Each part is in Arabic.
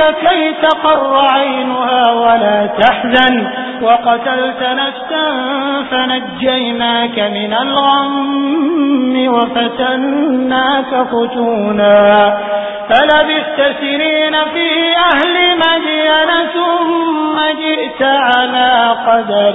كي تقر عينها ولا تحزن وقتلت نفسا فنجيناك من الغم وفتناك فتونا فلبثت سنين في أهل مدين ثم جئت على قدر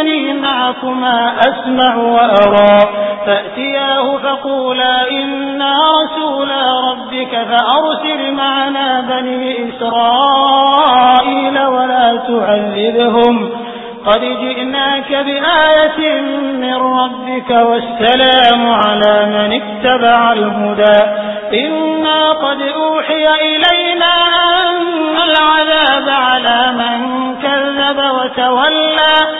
إنني معكما أسمع وأرى. فأتياه فقولا إنا رسولا ربك فأرسل معنا بني إسرائيل ولا تعذبهم. قد جئناك بآية من ربك والسلام على من اتبع الهدى. إنا قد أوحي إلينا أن العذاب على من كذب وتولى.